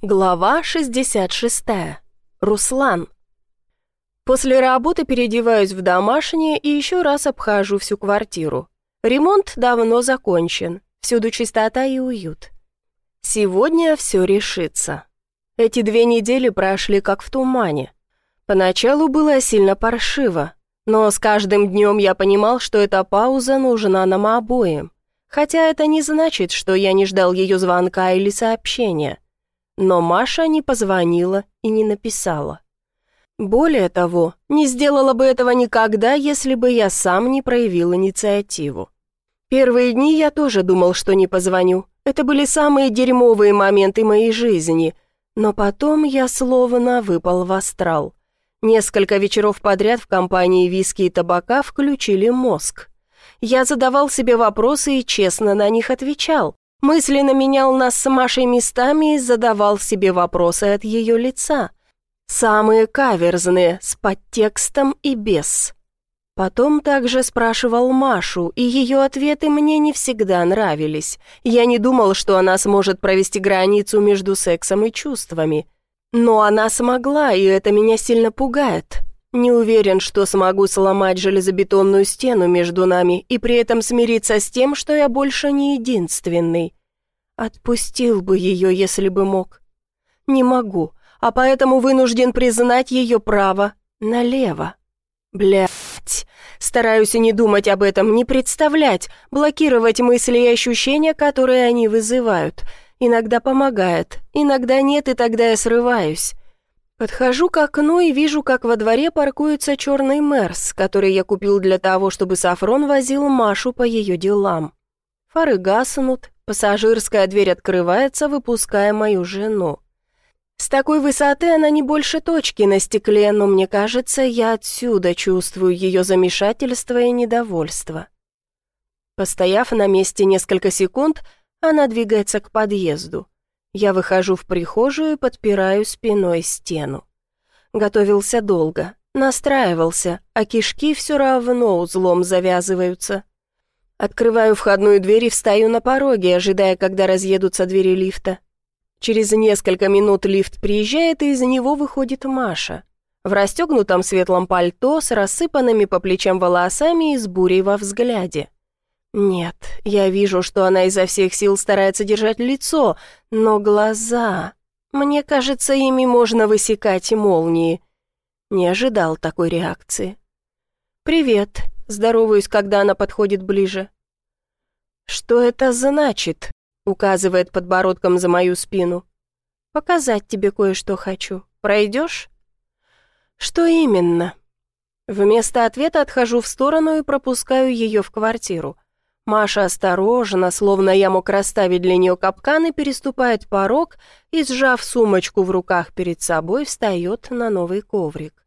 Глава 66. Руслан. После работы переодеваюсь в домашнее и еще раз обхожу всю квартиру. Ремонт давно закончен, всюду чистота и уют. Сегодня все решится. Эти две недели прошли как в тумане. Поначалу было сильно паршиво, но с каждым днем я понимал, что эта пауза нужна нам обоим. Хотя это не значит, что я не ждал ее звонка или сообщения – но Маша не позвонила и не написала. Более того, не сделала бы этого никогда, если бы я сам не проявил инициативу. Первые дни я тоже думал, что не позвоню. Это были самые дерьмовые моменты моей жизни. Но потом я словно выпал в астрал. Несколько вечеров подряд в компании виски и табака включили мозг. Я задавал себе вопросы и честно на них отвечал. Мысленно менял нас с Машей местами и задавал себе вопросы от ее лица. Самые каверзные, с подтекстом и без. Потом также спрашивал Машу, и ее ответы мне не всегда нравились. Я не думал, что она сможет провести границу между сексом и чувствами. Но она смогла, и это меня сильно пугает. Не уверен, что смогу сломать железобетонную стену между нами и при этом смириться с тем, что я больше не единственный. Отпустил бы ее, если бы мог. Не могу, а поэтому вынужден признать ее право налево. Блять. Стараюсь не думать об этом, не представлять, блокировать мысли и ощущения, которые они вызывают. Иногда помогает, иногда нет, и тогда я срываюсь. Подхожу к окну и вижу, как во дворе паркуется черный Мерс, который я купил для того, чтобы Сафрон возил Машу по ее делам. Фары гаснут, Пассажирская дверь открывается, выпуская мою жену. С такой высоты она не больше точки на стекле, но мне кажется, я отсюда чувствую ее замешательство и недовольство. Постояв на месте несколько секунд, она двигается к подъезду. Я выхожу в прихожую и подпираю спиной стену. Готовился долго, настраивался, а кишки все равно узлом завязываются. Открываю входную дверь и встаю на пороге, ожидая, когда разъедутся двери лифта. Через несколько минут лифт приезжает, и из него выходит Маша. В расстегнутом светлом пальто, с рассыпанными по плечам волосами и с бурей во взгляде. Нет, я вижу, что она изо всех сил старается держать лицо, но глаза... Мне кажется, ими можно высекать молнии. Не ожидал такой реакции. «Привет», Здороваюсь, когда она подходит ближе. «Что это значит?» — указывает подбородком за мою спину. «Показать тебе кое-что хочу. Пройдешь?» «Что именно?» Вместо ответа отхожу в сторону и пропускаю ее в квартиру. Маша осторожно, словно я мог расставить для нее капканы, переступает порог и, сжав сумочку в руках перед собой, встает на новый коврик.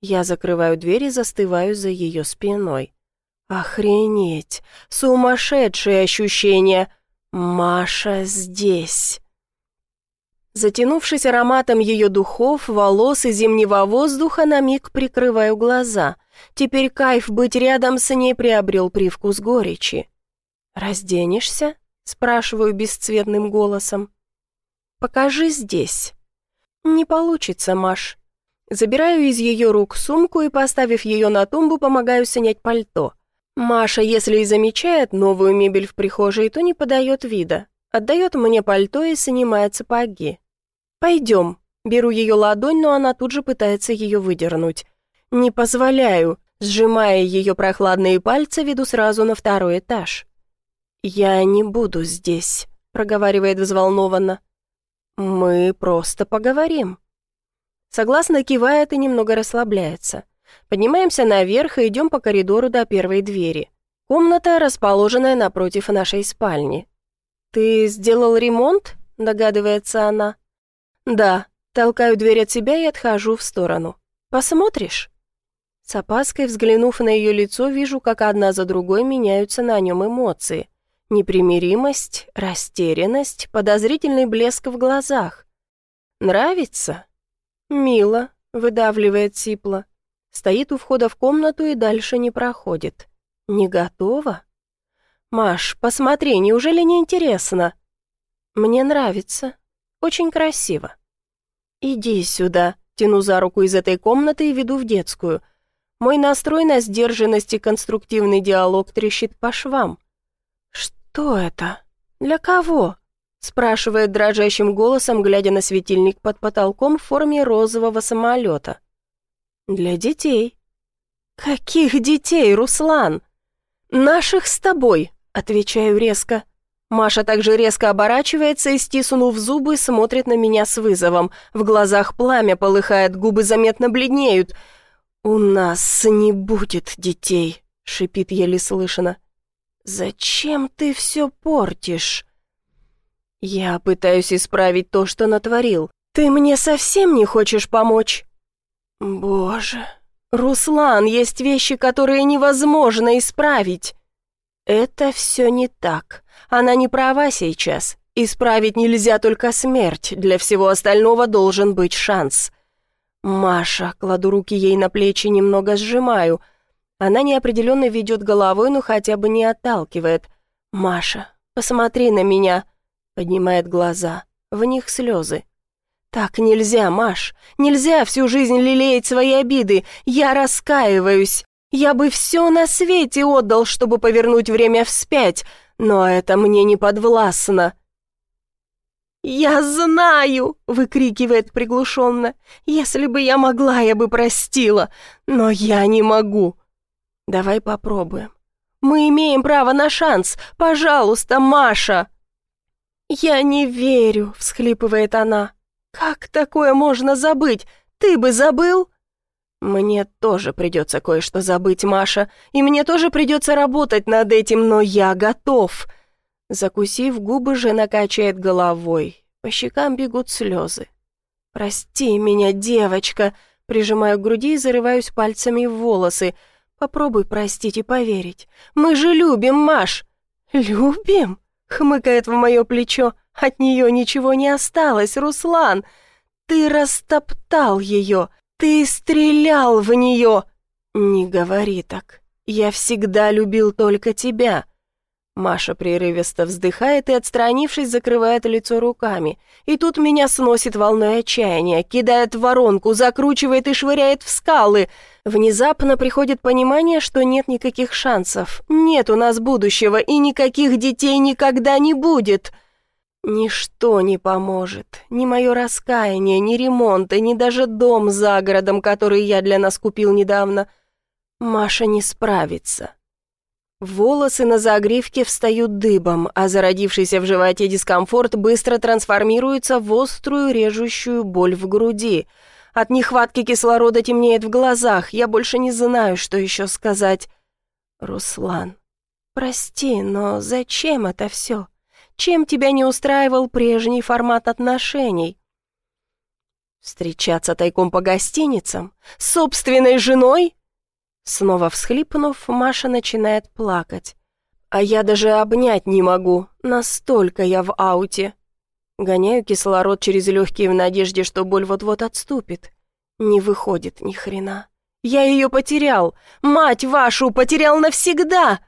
Я закрываю дверь и застываю за ее спиной. Охренеть! Сумасшедшие ощущения! Маша здесь! Затянувшись ароматом ее духов, волос и зимнего воздуха, на миг прикрываю глаза. Теперь кайф быть рядом с ней приобрел привкус горечи. «Разденешься?» — спрашиваю бесцветным голосом. «Покажи здесь». «Не получится, Маш. Забираю из ее рук сумку и, поставив ее на тумбу, помогаю снять пальто. Маша, если и замечает новую мебель в прихожей, то не подает вида. Отдает мне пальто и снимает сапоги. «Пойдем». Беру ее ладонь, но она тут же пытается ее выдернуть. «Не позволяю». Сжимая ее прохладные пальцы, веду сразу на второй этаж. «Я не буду здесь», — проговаривает взволнованно. «Мы просто поговорим». Согласно кивает и немного расслабляется. Поднимаемся наверх и идем по коридору до первой двери. Комната, расположенная напротив нашей спальни. «Ты сделал ремонт?» – догадывается она. «Да». Толкаю дверь от себя и отхожу в сторону. «Посмотришь?» С опаской взглянув на ее лицо, вижу, как одна за другой меняются на нем эмоции. Непримиримость, растерянность, подозрительный блеск в глазах. «Нравится?» «Мило», — выдавливает Сипла. Стоит у входа в комнату и дальше не проходит. «Не готова?» «Маш, посмотри, неужели не интересно?» «Мне нравится». Очень красиво. «Иди сюда», — тяну за руку из этой комнаты и веду в детскую. Мой настрой на сдержанность и конструктивный диалог трещит по швам. «Что это? Для кого?» — спрашивает дрожащим голосом, глядя на светильник под потолком в форме розового самолета. «Для детей». «Каких детей, Руслан?» «Наших с тобой», — отвечаю резко. Маша также резко оборачивается и, стиснув зубы, смотрит на меня с вызовом. В глазах пламя полыхает, губы заметно бледнеют. «У нас не будет детей», — шипит еле слышно. «Зачем ты все портишь?» «Я пытаюсь исправить то, что натворил. Ты мне совсем не хочешь помочь?» «Боже, Руслан, есть вещи, которые невозможно исправить». «Это все не так. Она не права сейчас. Исправить нельзя только смерть, для всего остального должен быть шанс. Маша, кладу руки ей на плечи, немного сжимаю. Она неопределенно ведет головой, но хотя бы не отталкивает. «Маша, посмотри на меня», — поднимает глаза. В них слезы. «Так нельзя, Маш. Нельзя всю жизнь лелеять свои обиды. Я раскаиваюсь. Я бы все на свете отдал, чтобы повернуть время вспять, но это мне не подвластно». «Я знаю!» — выкрикивает приглушенно. «Если бы я могла, я бы простила, но я не могу». «Давай попробуем. Мы имеем право на шанс. Пожалуйста, Маша!» «Я не верю», — всхлипывает она. «Как такое можно забыть? Ты бы забыл?» «Мне тоже придется кое-что забыть, Маша, и мне тоже придется работать над этим, но я готов». Закусив губы, жена качает головой. По щекам бегут слезы. «Прости меня, девочка!» Прижимаю к груди и зарываюсь пальцами в волосы. «Попробуй простить и поверить. Мы же любим, Маш!» «Любим?» — хмыкает в мое плечо. «От нее ничего не осталось, Руслан! Ты растоптал ее!» «Ты стрелял в нее!» «Не говори так. Я всегда любил только тебя». Маша прерывисто вздыхает и, отстранившись, закрывает лицо руками. И тут меня сносит волной отчаяния, кидает в воронку, закручивает и швыряет в скалы. Внезапно приходит понимание, что нет никаких шансов. Нет у нас будущего, и никаких детей никогда не будет. Ничто не поможет. Ни мое раскаяние, ни ремонт, и ни даже дом за городом, который я для нас купил недавно. Маша не справится. Волосы на загривке встают дыбом, а зародившийся в животе дискомфорт быстро трансформируется в острую режущую боль в груди. От нехватки кислорода темнеет в глазах, я больше не знаю, что еще сказать. «Руслан, прости, но зачем это все?» Чем тебя не устраивал прежний формат отношений? Встречаться тайком по гостиницам? С собственной женой? Снова всхлипнув, Маша начинает плакать. А я даже обнять не могу, настолько я в ауте. Гоняю кислород через легкие в надежде, что боль вот-вот отступит. Не выходит ни хрена. Я ее потерял. Мать вашу, потерял навсегда.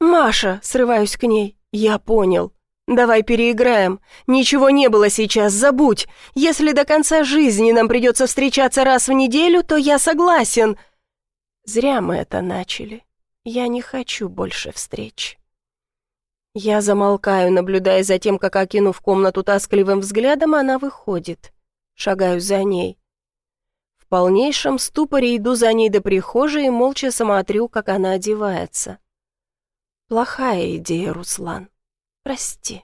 Маша, срываюсь к ней. «Я понял. Давай переиграем. Ничего не было сейчас, забудь. Если до конца жизни нам придется встречаться раз в неделю, то я согласен». Зря мы это начали. Я не хочу больше встреч. Я замолкаю, наблюдая за тем, как, окинув комнату тоскливым взглядом, она выходит. Шагаю за ней. В полнейшем ступоре иду за ней до прихожей и молча смотрю, как она одевается. Плохая идея, Руслан. Прости.